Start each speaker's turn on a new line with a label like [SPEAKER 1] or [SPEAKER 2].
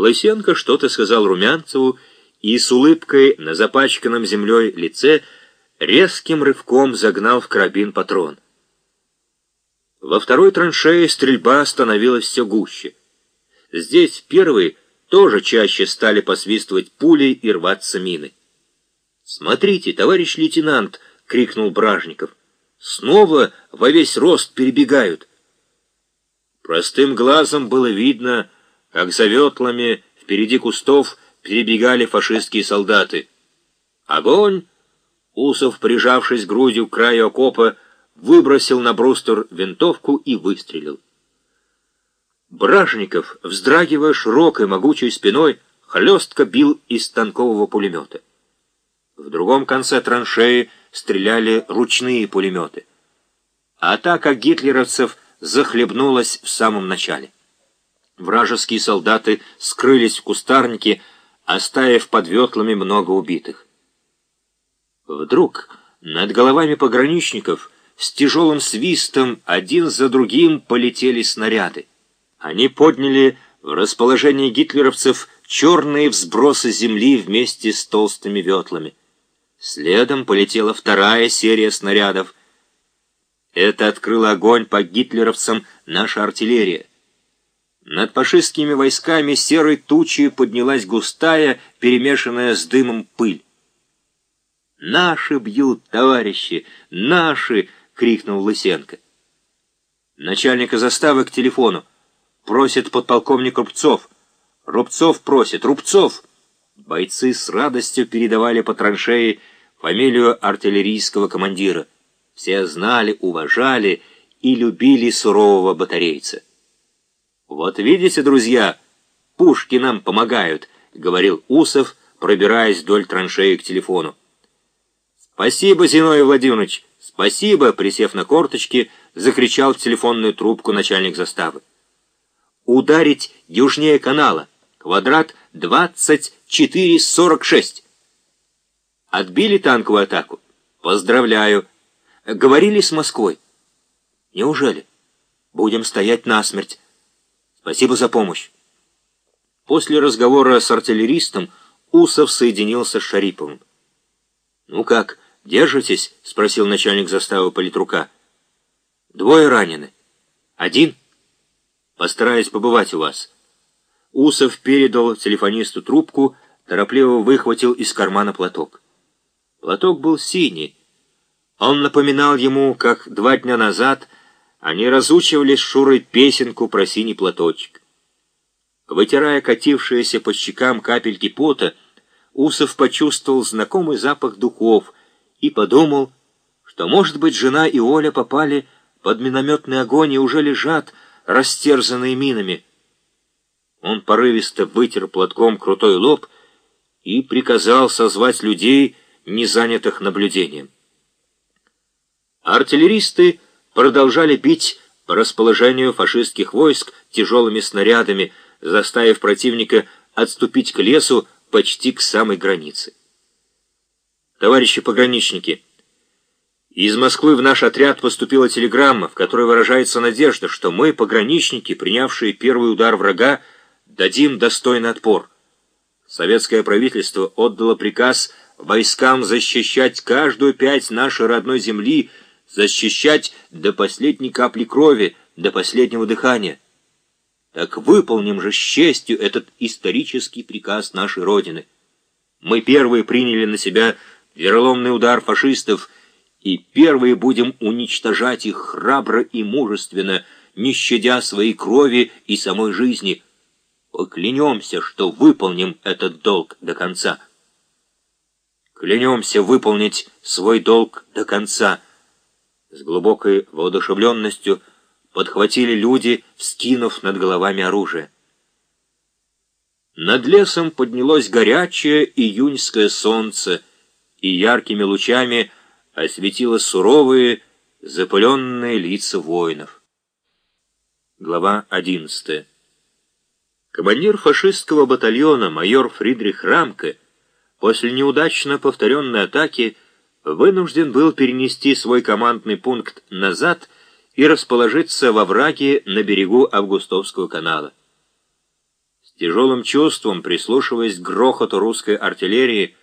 [SPEAKER 1] Лысенко что-то сказал Румянцеву и с улыбкой на запачканном землей лице резким рывком загнал в карабин патрон. Во второй траншее стрельба становилась все гуще. Здесь первые тоже чаще стали посвистывать пули и рваться мины. «Смотрите, товарищ лейтенант!» — крикнул Бражников. «Снова во весь рост перебегают!» Простым глазом было видно, как за ветлами впереди кустов перебегали фашистские солдаты. «Огонь!» Усов, прижавшись грудью к краю окопа, выбросил на брустер винтовку и выстрелил. Бражников, вздрагивая широкой могучей спиной, хлестко бил из танкового пулемета. В другом конце траншеи стреляли ручные пулеметы. Атака гитлеровцев захлебнулась в самом начале. Вражеские солдаты скрылись в кустарнике, оставив под ветлами много убитых. Вдруг над головами пограничников с тяжелым свистом один за другим полетели снаряды. Они подняли в расположение гитлеровцев черные взбросы земли вместе с толстыми ветлами. Следом полетела вторая серия снарядов. Это открыло огонь по гитлеровцам наша артиллерия. Над фашистскими войсками серой тучей поднялась густая, перемешанная с дымом пыль. «Наши бьют, товарищи! Наши!» — крикнул Лысенко. Начальника заставы к телефону. Просит подполковник Рубцов. Рубцов просит. Рубцов! Бойцы с радостью передавали по траншеи фамилию артиллерийского командира. Все знали, уважали и любили сурового батарейца. «Вот видите, друзья, пушки нам помогают», — говорил Усов, пробираясь вдоль траншеи к телефону. «Спасибо, Зиновий Владимирович, спасибо!» Присев на корточки, закричал в телефонную трубку начальник заставы. «Ударить южнее канала. Квадрат 2446». Отбили танковую атаку? Поздравляю. Говорили с Москвой. Неужели? Будем стоять насмерть. Спасибо за помощь. После разговора с артиллеристом Усов соединился с Шариповым. «Ну как, держитесь?» — спросил начальник заставы политрука. «Двое ранены. Один?» «Постараюсь побывать у вас». Усов передал телефонисту трубку, торопливо выхватил из кармана платок. Платок был синий. Он напоминал ему, как два дня назад — они разучивали с Шурой песенку про синий платочек. Вытирая катившиеся по щекам капельки пота, Усов почувствовал знакомый запах духов и подумал, что, может быть, жена и Оля попали под минометный огонь и уже лежат, растерзанные минами. Он порывисто вытер платком крутой лоб и приказал созвать людей, не занятых наблюдением. Артиллеристы продолжали бить по расположению фашистских войск тяжелыми снарядами, заставив противника отступить к лесу почти к самой границе. Товарищи пограничники, из Москвы в наш отряд поступила телеграмма, в которой выражается надежда, что мы, пограничники, принявшие первый удар врага, дадим достойный отпор. Советское правительство отдало приказ войскам защищать каждую пять нашей родной земли, защищать до последней капли крови, до последнего дыхания. Так выполним же с честью этот исторический приказ нашей Родины. Мы первые приняли на себя вероломный удар фашистов, и первые будем уничтожать их храбро и мужественно, не щадя своей крови и самой жизни. Поклянемся, что выполним этот долг до конца. Клянемся выполнить свой долг до конца — с глубокой воодушевленностью подхватили люди, вскинув над головами оружие. Над лесом поднялось горячее июньское солнце и яркими лучами осветило суровые, запыленные лица воинов. Глава одиннадцатая. Командир фашистского батальона майор Фридрих Рамке после неудачно повторенной атаки вынужден был перенести свой командный пункт назад и расположиться во враге на берегу Августовского канала. тяжелым чувством, прислушиваясь к грохоту русской артиллерии,